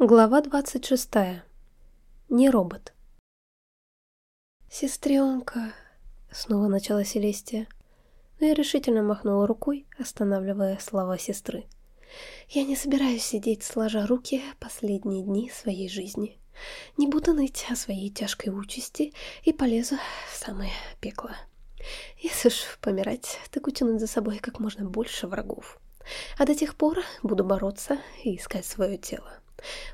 Глава 26. Не робот. «Сестренка», — снова начала Селестия, но я решительно махнула рукой, останавливая слова сестры. «Я не собираюсь сидеть сложа руки последние дни своей жизни. Не буду ныть о своей тяжкой участи и полезу в самое пекло. Если уж помирать, так утянуть за собой как можно больше врагов. А до тех пор буду бороться и искать свое тело.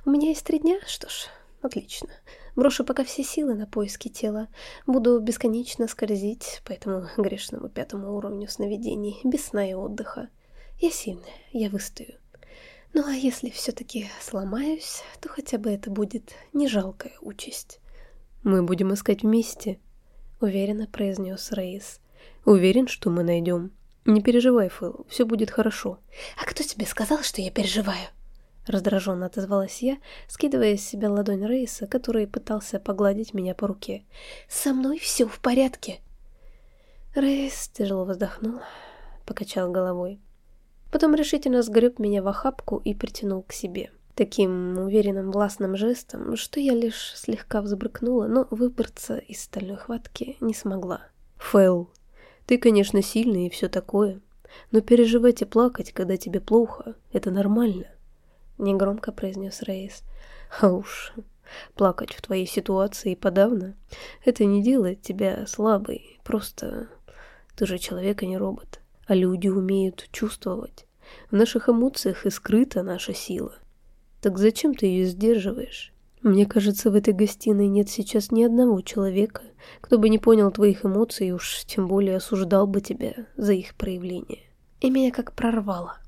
У меня есть три дня, что ж, отлично. Брошу пока все силы на поиски тела. Буду бесконечно скользить по этому грешному пятому уровню сновидений, без сна и отдыха. Я сильная, я выстою. Ну а если все-таки сломаюсь, то хотя бы это будет не жалкая участь. «Мы будем искать вместе», — уверенно произнес Рейс. «Уверен, что мы найдем. Не переживай, Фэл, все будет хорошо». «А кто тебе сказал, что я переживаю?» Раздраженно отозвалась я, скидывая с себя ладонь Рейса, который пытался погладить меня по руке. «Со мной все в порядке!» Рейс тяжело вздохнул, покачал головой. Потом решительно сгреб меня в охапку и притянул к себе. Таким уверенным властным жестом, что я лишь слегка взбрыкнула, но выбраться из стальной хватки не смогла. «Фэл, ты, конечно, сильный и все такое, но переживать и плакать, когда тебе плохо, это нормально. — негромко произнес Рейс. «А уж, плакать в твоей ситуации подавно, это не делает тебя слабой, просто ты же человек, а не робот, а люди умеют чувствовать. В наших эмоциях и скрыта наша сила. Так зачем ты ее сдерживаешь? Мне кажется, в этой гостиной нет сейчас ни одного человека, кто бы не понял твоих эмоций и уж тем более осуждал бы тебя за их проявление. И меня как прорвало.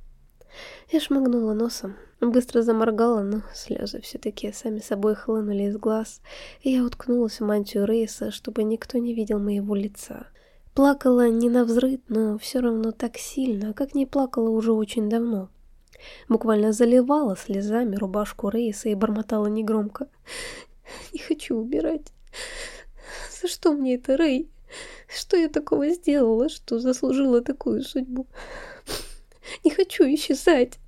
Я шмыгнула носом, быстро заморгала, но слезы все-таки сами собой хлынули из глаз, и я уткнулась в мантию Рейса, чтобы никто не видел моего лица. Плакала не на взрыв, но все равно так сильно, как не плакала уже очень давно. Буквально заливала слезами рубашку Рейса и бормотала негромко. «Не хочу убирать. За что мне это, Рей? Что я такого сделала, что заслужила такую судьбу?» Не хочу исчезать!»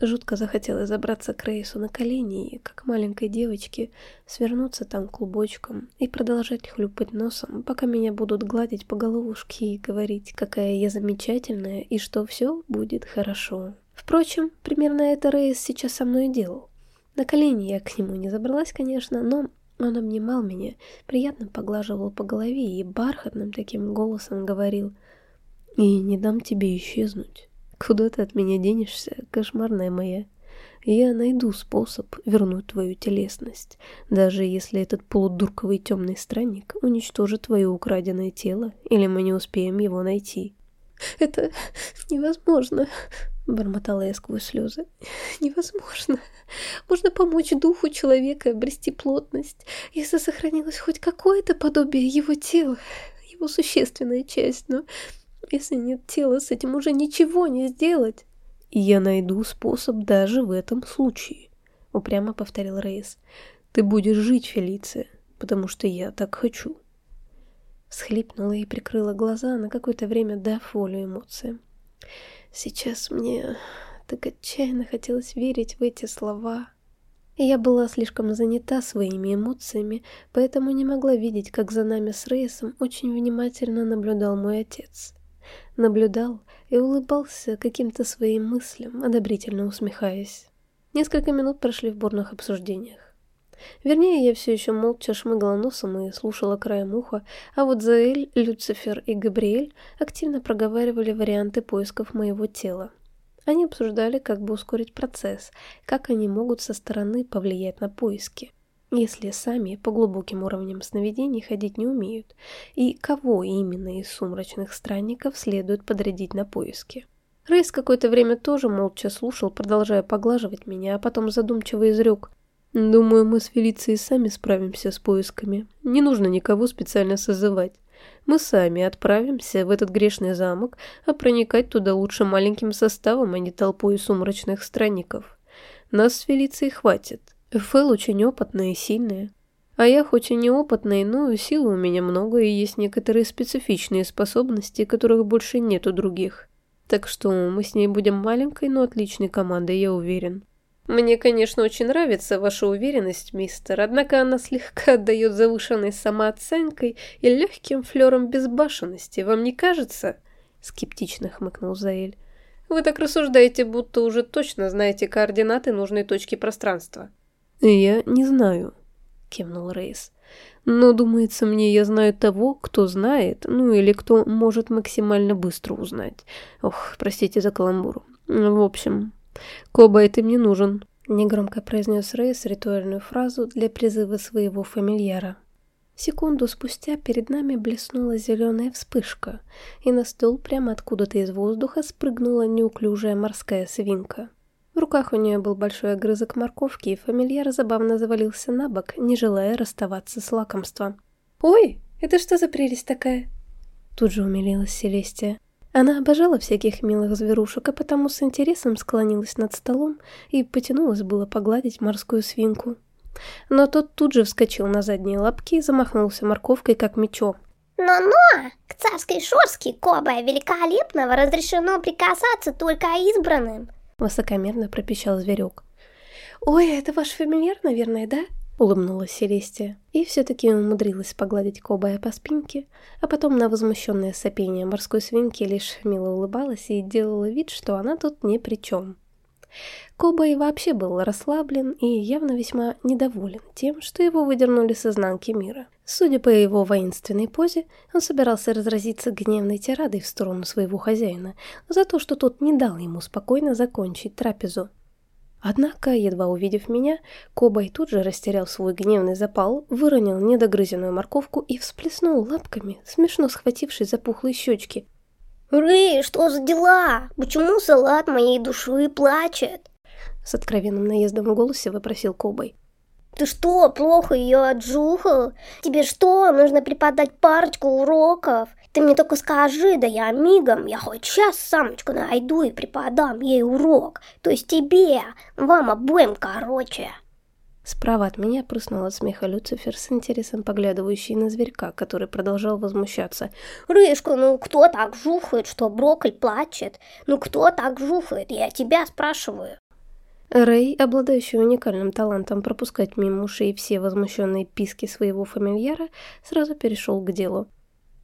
Жутко захотелось забраться к Рейсу на колени и, как маленькой девочке, свернуться там клубочком и продолжать хлюпать носом, пока меня будут гладить по головушке и говорить, какая я замечательная и что все будет хорошо. Впрочем, примерно это Рейс сейчас со мной делал. На колени я к нему не забралась, конечно, но он обнимал меня, приятно поглаживал по голове и бархатным таким голосом говорил «И не дам тебе исчезнуть». Куда ты от меня денешься, кошмарная моя? Я найду способ вернуть твою телесность, даже если этот полудурковый темный странник уничтожит твое украденное тело, или мы не успеем его найти. «Это невозможно», — бормотала я сквозь слезы. «Невозможно. Можно помочь духу человека обрести плотность, если сохранилось хоть какое-то подобие его тела, его существенная часть, но если нет тела, с этим уже ничего не сделать. И я найду способ даже в этом случае, упрямо повторил Рейс. Ты будешь жить, Фелиция, потому что я так хочу. Схлипнула и прикрыла глаза, на какое-то время дав волю эмоциям. Сейчас мне так отчаянно хотелось верить в эти слова. Я была слишком занята своими эмоциями, поэтому не могла видеть, как за нами с Рейсом очень внимательно наблюдал мой отец наблюдал и улыбался каким-то своим мыслям, одобрительно усмехаясь. Несколько минут прошли в бурных обсуждениях. Вернее, я все еще молча шмыгала носом и слушала краем уха, а вот Заэль, Люцифер и Габриэль активно проговаривали варианты поисков моего тела. Они обсуждали, как бы ускорить процесс, как они могут со стороны повлиять на поиски если сами по глубоким уровням сновидений ходить не умеют, и кого именно из сумрачных странников следует подрядить на поиски. Рейс какое-то время тоже молча слушал, продолжая поглаживать меня, а потом задумчиво изрек. «Думаю, мы с Фелицией сами справимся с поисками. Не нужно никого специально созывать. Мы сами отправимся в этот грешный замок, а проникать туда лучше маленьким составом, а не толпой сумрачных странников. Нас с Фелицией хватит. Фэл очень опытная и сильная. А я хоть и неопытный, но силы у меня много и есть некоторые специфичные способности, которых больше нет у других. Так что мы с ней будем маленькой, но отличной командой, я уверен. Мне, конечно, очень нравится ваша уверенность, мистер, однако она слегка отдает завышенной самооценкой и легким флером безбашенности, вам не кажется?» Скептично хмыкнул Заэль. «Вы так рассуждаете, будто уже точно знаете координаты нужной точки пространства». «Я не знаю», — кивнул Рейс. «Но, думается мне, я знаю того, кто знает, ну или кто может максимально быстро узнать. Ох, простите за каламбур. В общем, Кобай, ты мне нужен», — негромко произнес Рейс ритуальную фразу для призыва своего фамильяра. Секунду спустя перед нами блеснула зеленая вспышка, и на стол прямо откуда-то из воздуха спрыгнула неуклюжая морская свинка. В руках у нее был большой огрызок морковки, и фамильяр забавно завалился на бок, не желая расставаться с лакомством. «Ой, это что за прелесть такая?» Тут же умилилась Селестия. Она обожала всяких милых зверушек, а потому с интересом склонилась над столом и потянулась было погладить морскую свинку. Но тот тут же вскочил на задние лапки и замахнулся морковкой, как мечом. «Но-но! К царской шорске Кобая Великолепного разрешено прикасаться только избранным!» Высокомерно пропищал зверек. «Ой, это ваш фамильяр, наверное, да?» Улыбнулась Селестия и все-таки умудрилась погладить Кобая по спинке, а потом на возмущенное сопение морской свинки лишь мило улыбалась и делала вид, что она тут ни при чем. Кобай вообще был расслаблен и явно весьма недоволен тем, что его выдернули с изнанки мира. Судя по его воинственной позе, он собирался разразиться гневной тирадой в сторону своего хозяина за то, что тот не дал ему спокойно закончить трапезу. Однако, едва увидев меня, Кобай тут же растерял свой гневный запал, выронил недогрызенную морковку и всплеснул лапками, смешно схватившись за пухлые щечки. «Рэй, что за дела? Почему салат моей души плачет?» С откровенным наездом в голосе вопросил Кобай. «Ты что, плохо ее отжухал? Тебе что, нужно преподать парочку уроков? Ты мне только скажи, да я мигом, я хоть сейчас самочку найду и преподам ей урок. То есть тебе, вам обоим короче». Справа от меня прыснула от смеха Люцифер с интересом поглядывающий на зверька, который продолжал возмущаться. «Рышка, ну кто так жухает, что брокколь плачет? Ну кто так жухает? Я тебя спрашиваю». Рэй, обладающий уникальным талантом пропускать мимо ушей все возмущенные писки своего фамильяра, сразу перешел к делу.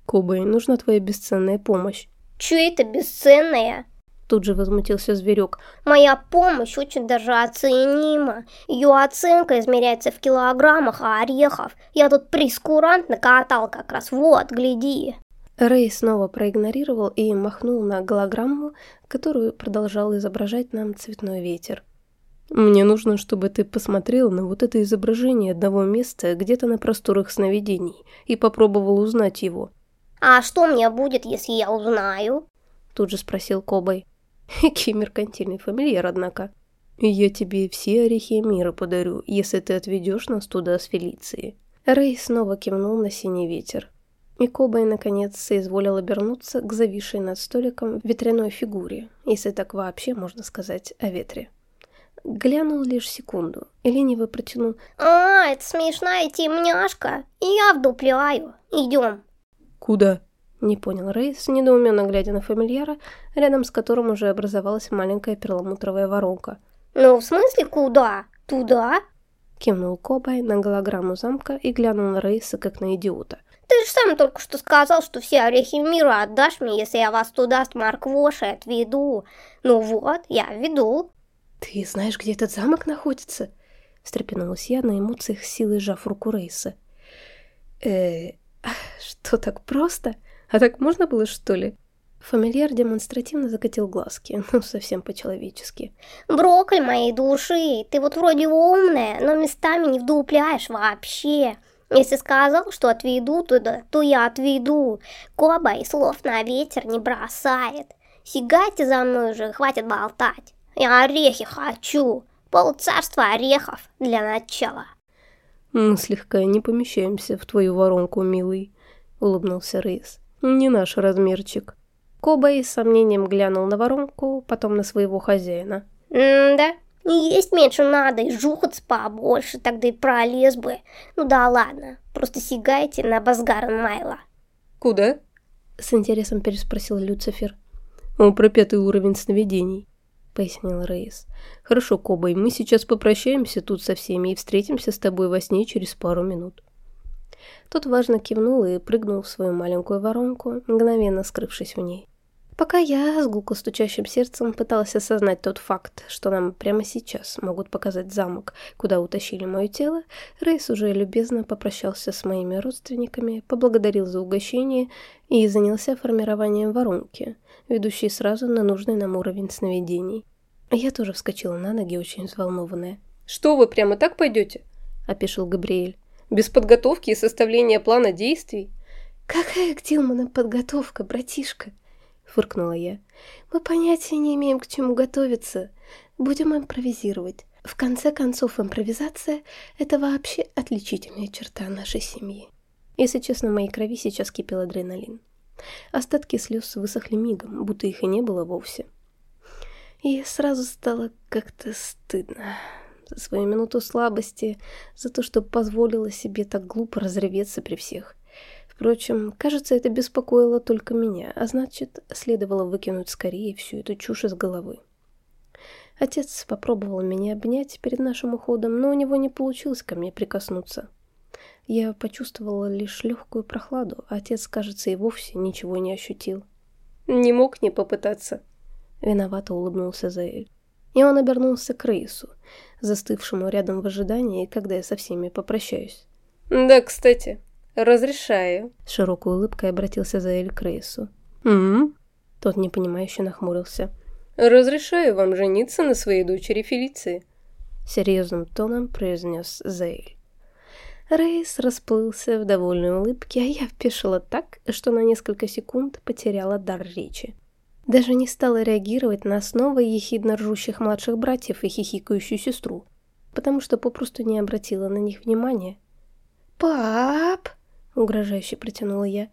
«Кобэй, нужна твоя бесценная помощь». «Чё это бесценная?» Тут же возмутился зверек. «Моя помощь очень даже оценима. Ее оценка измеряется в килограммах орехов. Я тут прескурант накатал как раз. Вот, гляди». Рэй снова проигнорировал и махнул на голограмму, которую продолжал изображать нам цветной ветер. «Мне нужно, чтобы ты посмотрел на вот это изображение одного места где-то на просторах сновидений и попробовал узнать его». «А что мне будет, если я узнаю?» Тут же спросил Кобай. Какой меркантильный фамильяр, однако. Я тебе все орехи мира подарю, если ты отведешь нас туда с Фелицией. Рэй снова кивнул на синий ветер. И Кобай, наконец, соизволил обернуться к зависшей над столиком ветряной фигуре, если так вообще можно сказать о ветре. Глянул лишь секунду и лениво протянул. «А, это смешная темняшка, я вдупляю. Идем». «Куда?» Не понял Рейс, недоуменно глядя на фамильяра, рядом с которым уже образовалась маленькая перламутровая воронка. «Ну, в смысле куда? Туда?» Кивнул Кобай на голограмму замка и глянул на Рейса, как на идиота. «Ты же сам только что сказал, что все орехи мира отдашь мне, если я вас туда с Марквошей отведу. Ну вот, я веду». «Ты знаешь, где этот замок находится?» Встрепенулась я на эмоциях силой сжав руку Рейса. э что так просто?» А так можно было, что ли? Фамильяр демонстративно закатил глазки, ну, совсем по-человечески. «Брокколь моей души, ты вот вроде умная, но местами не вдупляешь вообще. Если сказал, что отведу туда, то я отведу. Коба и слов на ветер не бросает. Сигайте за мной же, хватит болтать. Я орехи хочу. Полцарства орехов для начала». «Мы слегка не помещаемся в твою воронку, милый», — улыбнулся Рейс. Не наш размерчик. Кобай с сомнением глянул на воронку, потом на своего хозяина. «М-да, есть меньше надо, и жухаться побольше, тогда и пролез бы. Ну да ладно, просто сигайте на Базгара Майла». «Куда?» С интересом переспросил Люцифер. «О, пропятый уровень сновидений», пояснил Рейс. «Хорошо, Кобай, мы сейчас попрощаемся тут со всеми и встретимся с тобой во сне через пару минут». Тот важно кивнул и прыгнул в свою маленькую воронку, мгновенно скрывшись в ней. Пока я с гулко стучащим сердцем пыталась осознать тот факт, что нам прямо сейчас могут показать замок, куда утащили мое тело, Рейс уже любезно попрощался с моими родственниками, поблагодарил за угощение и занялся формированием воронки, ведущей сразу на нужный нам уровень сновидений. Я тоже вскочила на ноги, очень взволнованная. «Что вы, прямо так пойдете?» – опешил Габриэль. «Без подготовки и составления плана действий?» «Какая к Дилману подготовка, братишка?» фыркнула я. «Мы понятия не имеем, к чему готовиться. Будем импровизировать. В конце концов, импровизация — это вообще отличительная черта нашей семьи». Если честно, в моей крови сейчас кипел адреналин. Остатки слез высохли мигом, будто их и не было вовсе. И сразу стало как-то стыдно за свою минуту слабости, за то, что позволила себе так глупо разреветься при всех. Впрочем, кажется, это беспокоило только меня, а значит, следовало выкинуть скорее всю эту чушь из головы. Отец попробовал меня обнять перед нашим уходом, но у него не получилось ко мне прикоснуться. Я почувствовала лишь легкую прохладу, а отец, кажется, и вовсе ничего не ощутил. «Не мог не попытаться», — виновато улыбнулся Заэль. И он обернулся к Рейсу, застывшему рядом в ожидании, когда я со всеми попрощаюсь. «Да, кстати, «Разрешаю», — с широкой улыбкой обратился Заэль к Рейсу. «М-м-м?» Тот непонимающе нахмурился. «Разрешаю вам жениться на своей дочери Фелиции», — серьезным тоном произнес Заэль. Рейс расплылся в довольной улыбке, а я впешила так, что на несколько секунд потеряла дар речи. Даже не стала реагировать на снова ехидно ржущих младших братьев и хихикающую сестру, потому что попросту не обратила на них внимания. «Пап!» угрожающе протянула я.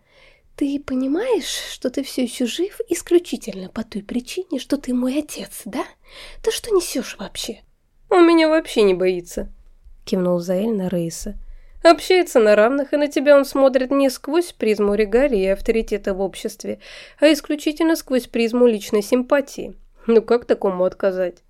«Ты понимаешь, что ты все еще жив исключительно по той причине, что ты мой отец, да? Ты что несешь вообще?» «Он меня вообще не боится», — кивнул Заэль на Рейса. «Общается на равных, и на тебя он смотрит не сквозь призму регалии и авторитета в обществе, а исключительно сквозь призму личной симпатии. Ну как такому отказать?»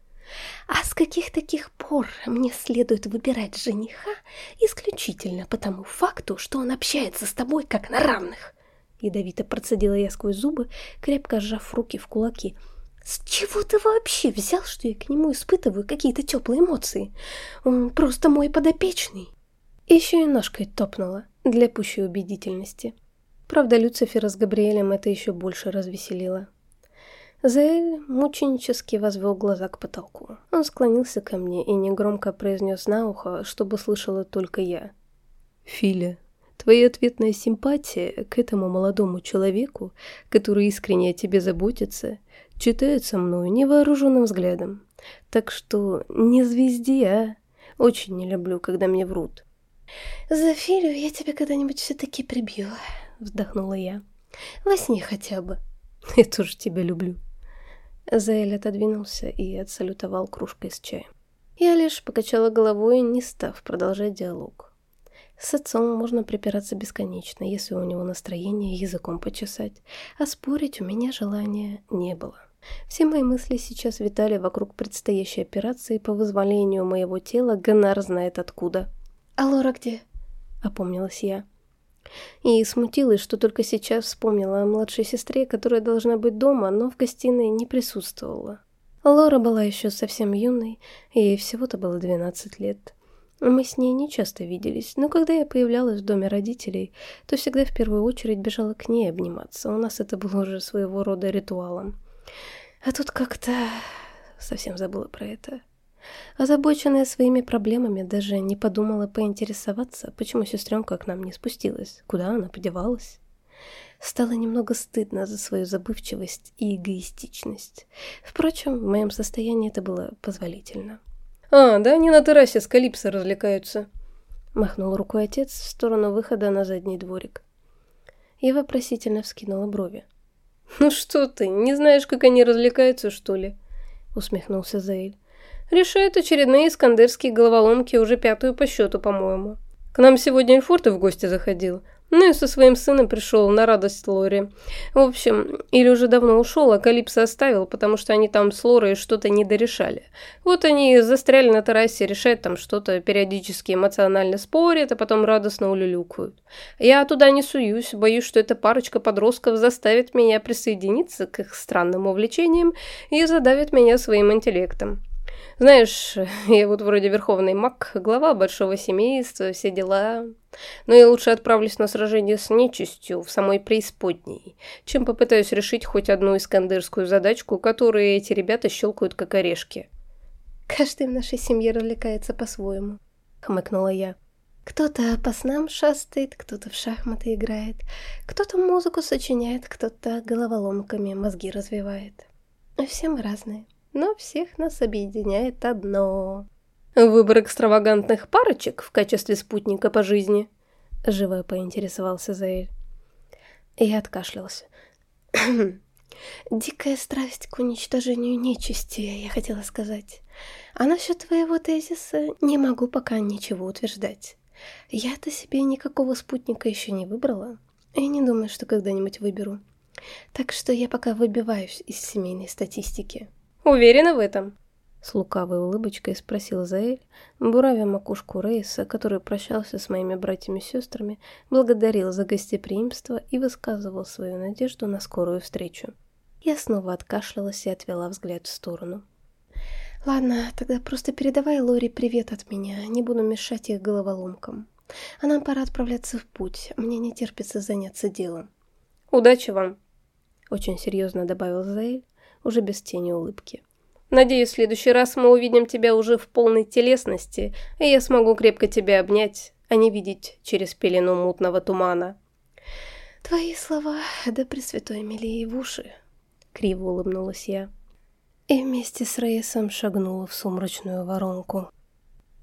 А с каких таких пор мне следует выбирать жениха исключительно по тому факту, что он общается с тобой как на равных? Ядовито процедила я сквозь зубы, крепко сжав руки в кулаки. С чего ты вообще взял, что я к нему испытываю какие-то теплые эмоции? Он просто мой подопечный. Еще и ножкой топнула, для пущей убедительности. Правда, Люцифера с Габриэлем это еще больше развеселило. Заэль мученически возвел глаза к потолку. Он склонился ко мне и негромко произнес на ухо, чтобы слышала только я. «Филя, твоя ответная симпатия к этому молодому человеку, который искренне о тебе заботится, читается мною невооруженным взглядом. Так что не звезди, а? Очень не люблю, когда мне врут». «За Филю я тебя когда-нибудь все-таки прибью», — вздохнула я. «Во сне хотя бы». «Я тоже тебя люблю», Заэль отодвинулся и отсалютовал кружкой с чаем. Я лишь покачала головой, не став продолжать диалог. С отцом можно припираться бесконечно, если у него настроение языком почесать, а спорить у меня желания не было. Все мои мысли сейчас витали вокруг предстоящей операции по вызволению моего тела, Геннар знает откуда. «А Лора где?» — опомнилась я. И смутилась, что только сейчас вспомнила о младшей сестре, которая должна быть дома, но в гостиной не присутствовала. Лора была еще совсем юной, ей всего-то было 12 лет. Мы с ней не часто виделись, но когда я появлялась в доме родителей, то всегда в первую очередь бежала к ней обниматься. У нас это было уже своего рода ритуалом. А тут как-то совсем забыла про это. Озабоченная своими проблемами, даже не подумала поинтересоваться, почему сестренка к нам не спустилась, куда она подевалась. Стало немного стыдно за свою забывчивость и эгоистичность. Впрочем, в моем состоянии это было позволительно. «А, да, они на террасе с Калипсо развлекаются», — махнул рукой отец в сторону выхода на задний дворик. Я вопросительно вскинула брови. «Ну что ты, не знаешь, как они развлекаются, что ли?» — усмехнулся Заэль. Решает очередные искандерские головоломки, уже пятую по счету, по-моему. К нам сегодня Эльфорте в гости заходил. Ну и со своим сыном пришел на радость Лори. В общем, или уже давно ушел, а Калипсо оставил, потому что они там с Лорой что-то не дорешали. Вот они застряли на террасе, решают там что-то, периодически эмоционально спорят, а потом радостно улюлюкают. Я туда не суюсь, боюсь, что эта парочка подростков заставит меня присоединиться к их странным увлечениям и задавит меня своим интеллектом. Знаешь, я вот вроде верховный маг, глава большого семейства, все дела. Но я лучше отправлюсь на сражение с нечистью в самой преисподней, чем попытаюсь решить хоть одну искандерскую задачку, которую эти ребята щелкают как орешки. «Каждый в нашей семье развлекается по-своему», — хмыкнула я. Кто-то по снам шастает, кто-то в шахматы играет, кто-то музыку сочиняет, кто-то головоломками мозги развивает. Все мы разные но всех нас объединяет одно. Выбор экстравагантных парочек в качестве спутника по жизни? Живо поинтересовался Заэль. Я откашлялся. Дикая страсть к уничтожению нечисти, я хотела сказать. А насчет твоего тезиса не могу пока ничего утверждать. Я-то себе никакого спутника еще не выбрала, и не думаю, что когда-нибудь выберу. Так что я пока выбиваюсь из семейной статистики. Уверена в этом?» С лукавой улыбочкой спросил Заэль, буравя макушку Рейса, который прощался с моими братьями и сестрами, благодарил за гостеприимство и высказывал свою надежду на скорую встречу. Я снова откашлялась и отвела взгляд в сторону. «Ладно, тогда просто передавай Лори привет от меня, не буду мешать их головоломкам. А нам пора отправляться в путь, мне не терпится заняться делом». «Удачи вам!» Очень серьезно добавил Заэль, уже без тени улыбки. «Надеюсь, в следующий раз мы увидим тебя уже в полной телесности, и я смогу крепко тебя обнять, а не видеть через пелену мутного тумана». «Твои слова, да пресвятой Мелии в уши!» — криво улыбнулась я. И вместе с Рейсом шагнула в сумрачную воронку.